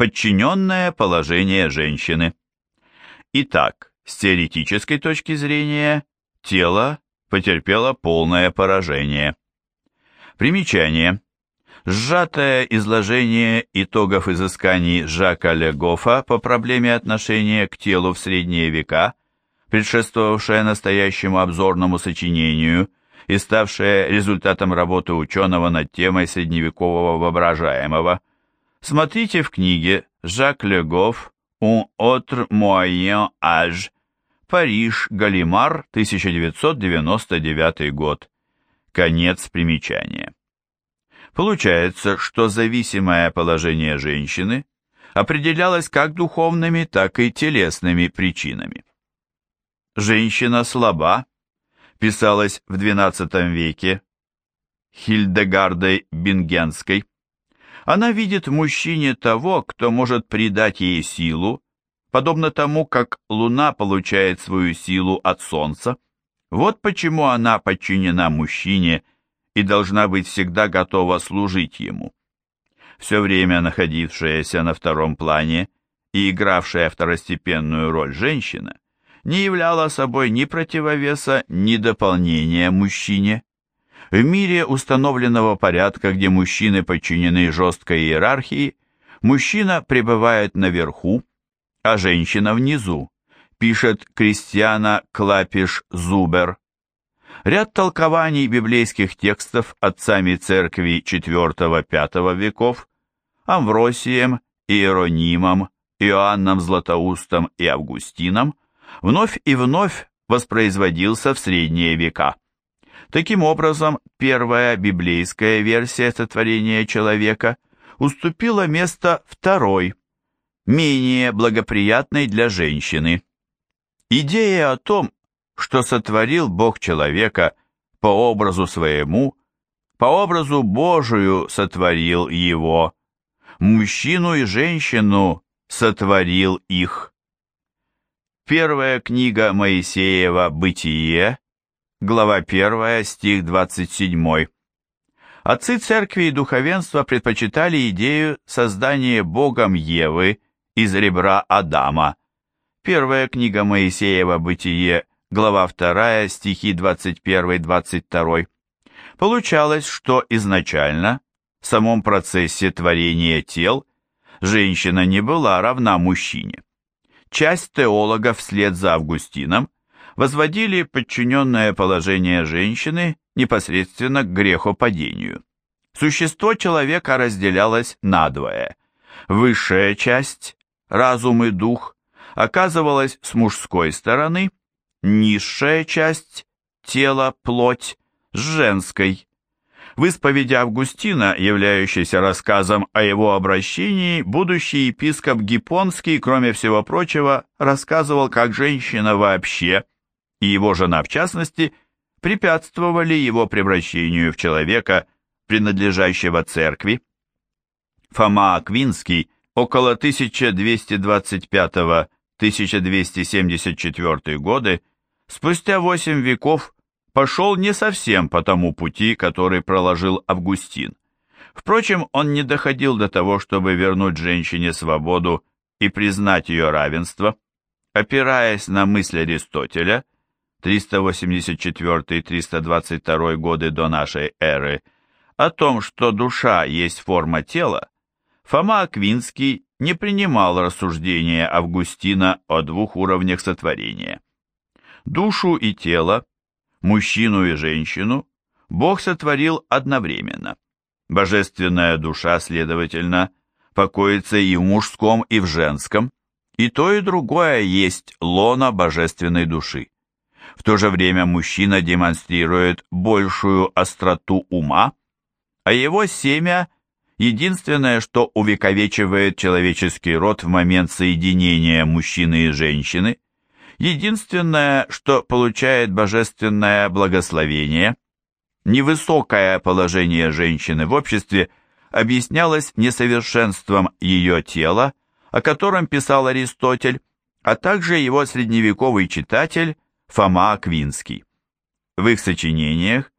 Подчиненное положение женщины. Итак, с теоретической точки зрения, тело потерпело полное поражение. Примечание. Сжатое изложение итогов изысканий Жака Легофа по проблеме отношения к телу в средние века, предшествовавшее настоящему обзорному сочинению и ставшее результатом работы ученого над темой средневекового воображаемого, Смотрите в книге «Жак Легоф. Un autre moyen âge. Париж, Галимар, 1999 год». Конец примечания. Получается, что зависимое положение женщины определялось как духовными, так и телесными причинами. «Женщина слаба», писалось в XII веке Хильдегардой Бингенской, она видит в мужчине того, кто может придать ей силу, подобно тому, как луна получает свою силу от солнца. Вот почему она подчинена мужчине и должна быть всегда готова служить ему. Все время находившаяся на втором плане и игравшая второстепенную роль женщина не являла собой ни противовеса, ни дополнения мужчине. В мире установленного порядка, где мужчины подчинены жесткой иерархии, мужчина пребывает наверху, а женщина внизу, пишет Кристиана Клапиш Зубер. Ряд толкований библейских текстов отцами церкви IV-V веков, Амвросием, Иеронимом, Иоанном Златоустом и Августином вновь и вновь воспроизводился в средние века. Таким образом, первая библейская версия сотворения человека уступила место второй, менее благоприятной для женщины. Идея о том, что сотворил Бог человека по образу своему, по образу Божию сотворил его, мужчину и женщину сотворил их. Первая книга Моисеева «Бытие», глава 1, стих 27. Отцы церкви и духовенства предпочитали идею создания Богом Евы из ребра Адама. Первая книга Моисеева «Бытие», глава 2, стихи 21-22. Получалось, что изначально, в самом процессе творения тел, женщина не была равна мужчине. Часть теологов вслед за Августином возводили подчиненное положение женщины непосредственно к грехопадению. Существо человека разделялось надвое. Высшая часть, разум и дух, оказывалась с мужской стороны, низшая часть, тело, плоть, с женской. В исповеди Августина, являющейся рассказом о его обращении, будущий епископ Гипонский, кроме всего прочего, рассказывал, как женщина вообще – и его жена в частности, препятствовали его превращению в человека, принадлежащего церкви. Фома Аквинский около 1225-1274 годы, спустя восемь веков, пошел не совсем по тому пути, который проложил Августин. Впрочем, он не доходил до того, чтобы вернуть женщине свободу и признать ее равенство. Опираясь на мысль Аристотеля, 384-322 годы до нашей эры, о том, что душа есть форма тела, Фома Аквинский не принимал рассуждения Августина о двух уровнях сотворения. Душу и тело, мужчину и женщину, Бог сотворил одновременно. Божественная душа, следовательно, покоится и в мужском, и в женском, и то и другое есть лона божественной души. В то же время мужчина демонстрирует большую остроту ума, а его семя – единственное, что увековечивает человеческий род в момент соединения мужчины и женщины, единственное, что получает божественное благословение. Невысокое положение женщины в обществе объяснялось несовершенством ее тела, о котором писал Аристотель, а также его средневековый читатель – Фома Аквинский. В их сочинениях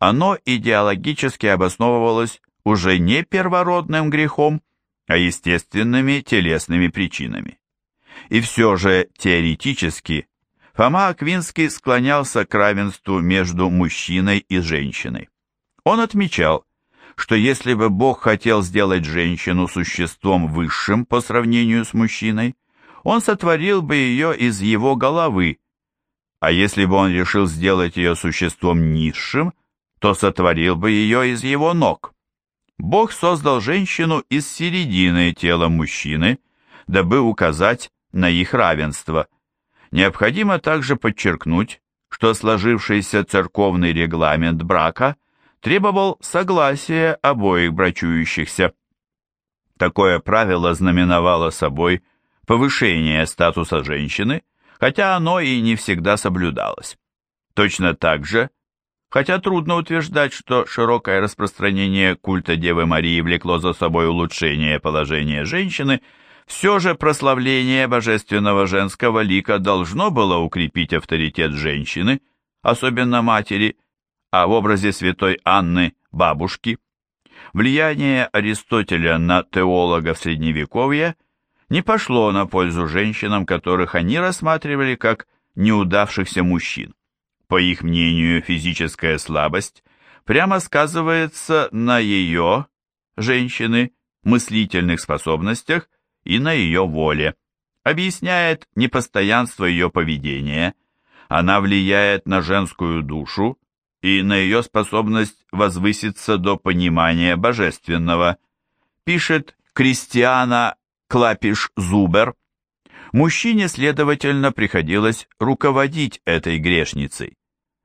оно идеологически обосновывалось уже не первородным грехом, а естественными телесными причинами. И все же теоретически Фома Аквинский склонялся к равенству между мужчиной и женщиной. Он отмечал, что если бы Бог хотел сделать женщину существом высшим по сравнению с мужчиной, он сотворил бы ее из его головы, а если бы он решил сделать ее существом низшим, то сотворил бы ее из его ног. Бог создал женщину из середины тела мужчины, дабы указать на их равенство. Необходимо также подчеркнуть, что сложившийся церковный регламент брака требовал согласия обоих брачующихся. Такое правило знаменовало собой повышение статуса женщины, хотя оно и не всегда соблюдалось. Точно так же, хотя трудно утверждать, что широкое распространение культа Девы Марии влекло за собой улучшение положения женщины, все же прославление божественного женского лика должно было укрепить авторитет женщины, особенно матери, а в образе святой Анны – бабушки. Влияние Аристотеля на теологов Средневековья не пошло на пользу женщинам, которых они рассматривали как неудавшихся мужчин. По их мнению, физическая слабость прямо сказывается на ее, женщины, мыслительных способностях и на ее воле, объясняет непостоянство ее поведения, она влияет на женскую душу и на ее способность возвыситься до понимания божественного, пишет Кристиана Клапиш-Зубер. Мужчине, следовательно, приходилось руководить этой грешницей.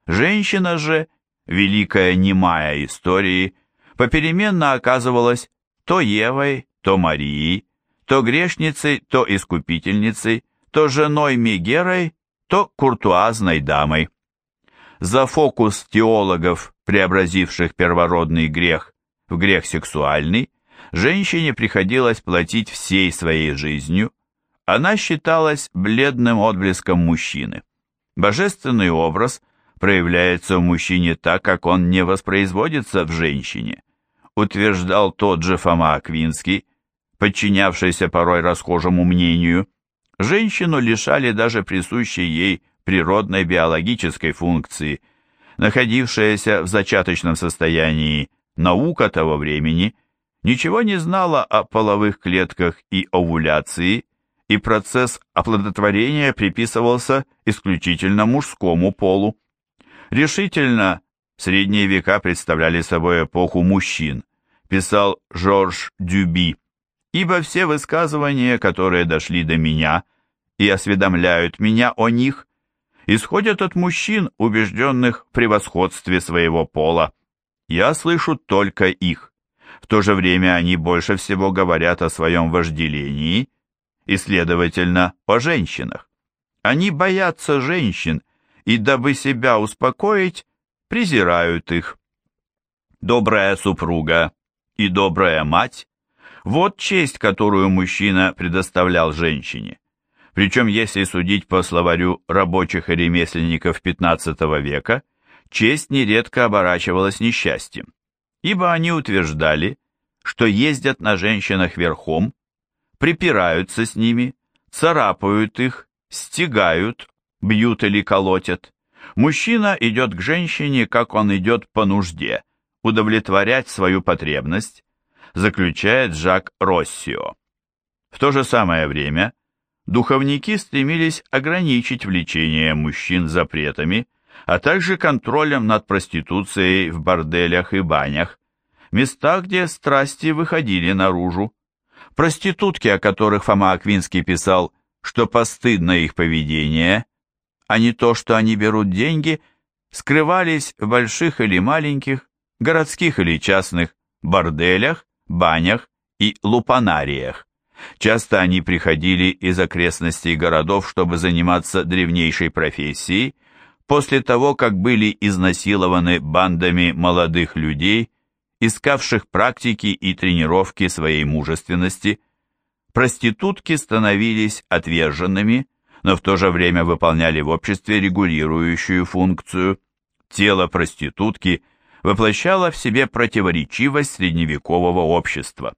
Женщина же, великая немая истории, попеременно оказывалась то Евой, то Марией, то грешницей, то искупительницей, то женой Мегерой, то куртуазной дамой. За фокус теологов, преобразивших первородный грех в грех сексуальный, женщине приходилось платить всей своей жизнью, она считалась бледным отблеском мужчины. Божественный образ проявляется в мужчине так, как он не воспроизводится в женщине, утверждал тот же Фома Аквинский, подчинявшийся порой расхожему мнению, женщину лишали даже присущей ей природной биологической функции. Находившаяся в зачаточном состоянии наука того времени ничего не знала о половых клетках и овуляции, и процесс оплодотворения приписывался исключительно мужскому полу. Решительно средние века представляли собой эпоху мужчин, писал Жорж Дюби ибо все высказывания, которые дошли до меня и осведомляют меня о них, исходят от мужчин, убежденных в превосходстве своего пола. Я слышу только их. То же время они больше всего говорят о своем вожделении и, следовательно, о женщинах. Они боятся женщин и, дабы себя успокоить, презирают их. Добрая супруга и добрая мать вот честь, которую мужчина предоставлял женщине. Причем, если судить по словарю рабочих и ремесленников XV века, честь нередко оборачивалась несчастьем, ибо они утверждали, что ездят на женщинах верхом, припираются с ними, царапают их, стегают, бьют или колотят. Мужчина идет к женщине, как он идет по нужде, удовлетворять свою потребность, заключает Жак Россио. В то же самое время духовники стремились ограничить влечение мужчин запретами, а также контролем над проституцией в борделях и банях, местах, где страсти выходили наружу. Проститутки, о которых Фома Аквинский писал, что постыдно их поведение, а не то, что они берут деньги, скрывались в больших или маленьких, городских или частных борделях, банях и лупанариях. Часто они приходили из окрестностей городов, чтобы заниматься древнейшей профессией, после того, как были изнасилованы бандами молодых людей, искавших практики и тренировки своей мужественности. Проститутки становились отверженными, но в то же время выполняли в обществе регулирующую функцию. Тело проститутки – воплощала в себе противоречивость средневекового общества.